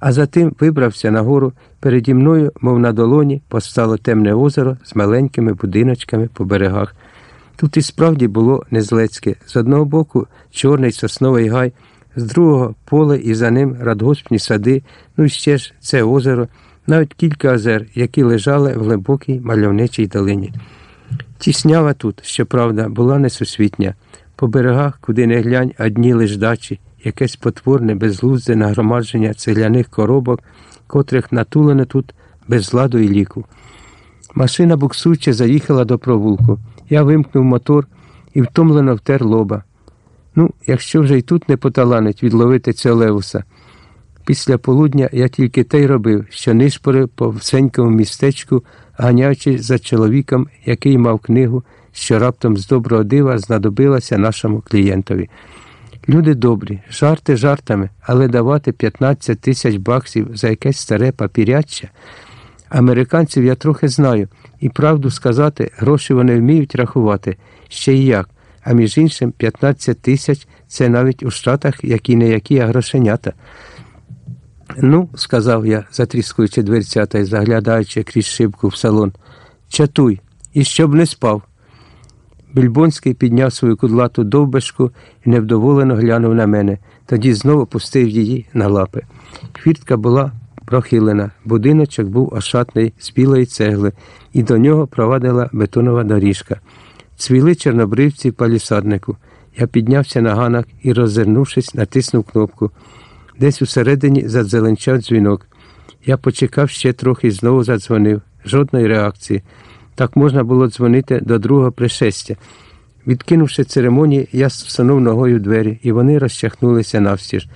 а затим вибрався нагору. Переді мною, мов на долоні, постало темне озеро з маленькими будиночками по берегах. Тут і справді було незлецьке. З одного боку чорний сосновий гай, з другого поле і за ним радгоспні сади, ну і ще ж це озеро, навіть кілька озер, які лежали в глибокій мальовничій долині. Тіснява тут, щоправда, була несусвітня. По берегах, куди не глянь, одні лиш дачі, якесь потворне, безглузде нагромадження цегляних коробок, котрих натулено тут без ладу і ліку. Машина буксуючи заїхала до провулку. Я вимкнув мотор і втомлено втер лоба. Ну, якщо вже й тут не поталанить відловити цього левуса. Після полудня я тільки те й робив, що нишпорив по всенькому містечку, ганяючись за чоловіком, який мав книгу, що раптом з доброго дива знадобилася нашому клієнтові. Люди добрі, жарти жартами, але давати 15 тисяч баксів за якесь старе папіряччя. Американців я трохи знаю, і правду сказати, гроші вони вміють рахувати, ще й як. А між іншим, 15 тисяч це навіть у Штатах які не які, а грошенята. Ну, сказав я, затріскуючи дверцята і заглядаючи крізь шибку в салон, чатуй, і щоб не спав. Більбонський підняв свою кудлату довбешку і невдоволено глянув на мене, тоді знову пустив її на лапи. Хвіртка була прохилена, будиночок був ошатний з білої цегли, і до нього провадила бетонова доріжка. Цвіли чорнобривці в палісаднику. Я піднявся на ганок і, роззирнувшись, натиснув кнопку. Десь усередині задзеленчав дзвінок. Я почекав ще трохи і знову задзвонив. Жодної реакції. Так можна було дзвонити до другого пришестя. Відкинувши церемонії, я всунув ногою двері, і вони розчахнулися навстіж.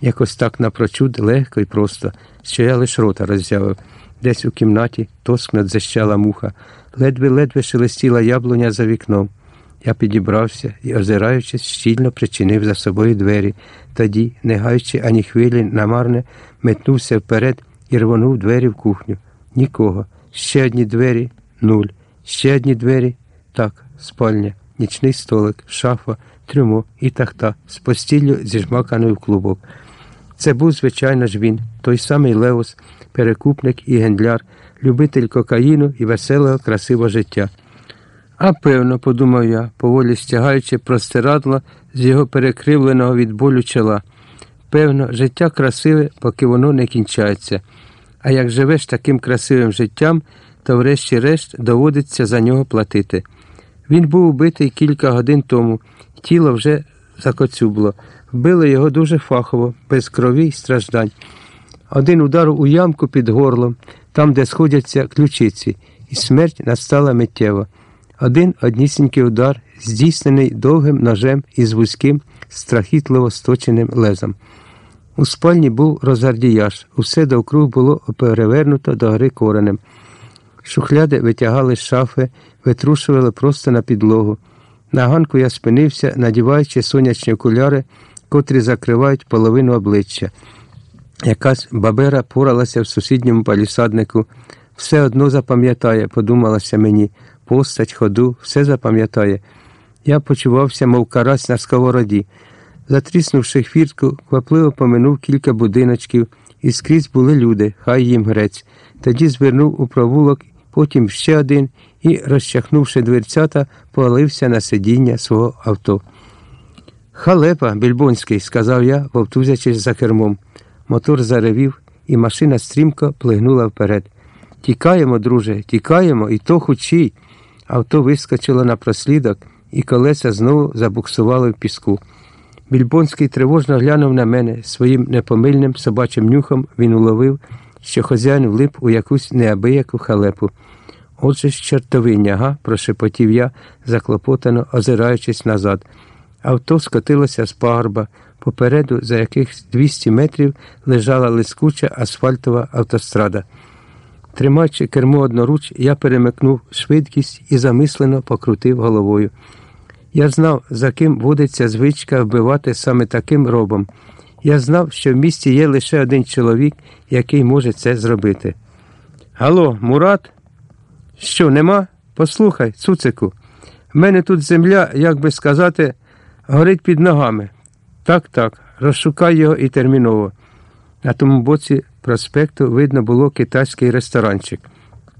Якось так напрочуд, легко і просто, що я лиш рота роззявив. Десь у кімнаті тоскно дзищала муха, ледве-ледве шелестіла яблуня за вікном. Я підібрався і, озираючись, щільно причинив за собою двері. Тоді, не гаючи ані хвилі, намарне, метнувся вперед і рвонув двері в кухню. Нікого. Ще одні двері нуль. Ще одні двері так, спальня, нічний столик, шафа, трюмо і тахта з постіллю зіжмаканою в клубок. Це був, звичайно ж, він, той самий Леос, перекупник і гендляр, любитель кокаїну і веселого, красивого життя. А певно, подумав я, поволі стягаючи простирадло з його перекривленого від болю чола. Певно, життя красиве, поки воно не кінчається. А як живеш таким красивим життям, то врешті-решт доводиться за нього платити. Він був убитий кілька годин тому, тіло вже закоцюбло. Вбили його дуже фахово, без крові й страждань. Один удар у ямку під горлом, там, де сходяться ключиці, і смерть настала миттєво. Один однісінький удар, здійснений довгим ножем із вузьким, страхітливо сточеним лезом. У спальні був розгардіяж, усе довкруг було перевернуто до гори коренем. Шухляди витягали з шафи, витрушували просто на підлогу. На ганку я спинився, надіваючи сонячні окуляри, котрі закривають половину обличчя. Якась бабера поралася в сусідньому палісаднику. Все одно запам'ятає, подумалося мені, постать, ходу, все запам'ятає. Я почувався, мов карась на сковороді. Затріснувши хвіртку, квапливо поминув кілька будиночків, і скрізь були люди, хай їм грець. Тоді звернув у провулок, потім ще один і, розчахнувши дверцята, повалився на сидіння свого авто. Халепа, Більбонський, сказав я, вовтузячись за кермом. Мотор заревів, і машина стрімко плигнула вперед. Тікаємо, друже, тікаємо, і то хучій. Авто вискочило на прослідок, і колеса знову забуксували в піску. Більбонський тривожно глянув на мене своїм непомильним собачим нюхом він уловив, що хазяїн влип у якусь неабияку халепу. Отже ж чортовиня, га? прошепотів я, заклопотано озираючись назад. Авто скотилося з пагорба. Попереду, за якихось 200 метрів, лежала лискуча асфальтова автострада. Тримаючи кермо одноруч, я перемикнув швидкість і замислено покрутив головою. Я знав, за ким водиться звичка вбивати саме таким робом. Я знав, що в місті є лише один чоловік, який може це зробити. Гало, Мурат? Що, нема? Послухай, цуцику. В мене тут земля, як би сказати, горить під ногами. Так, так, розшукай його і терміново. На тому боці проспекту видно було китайський ресторанчик.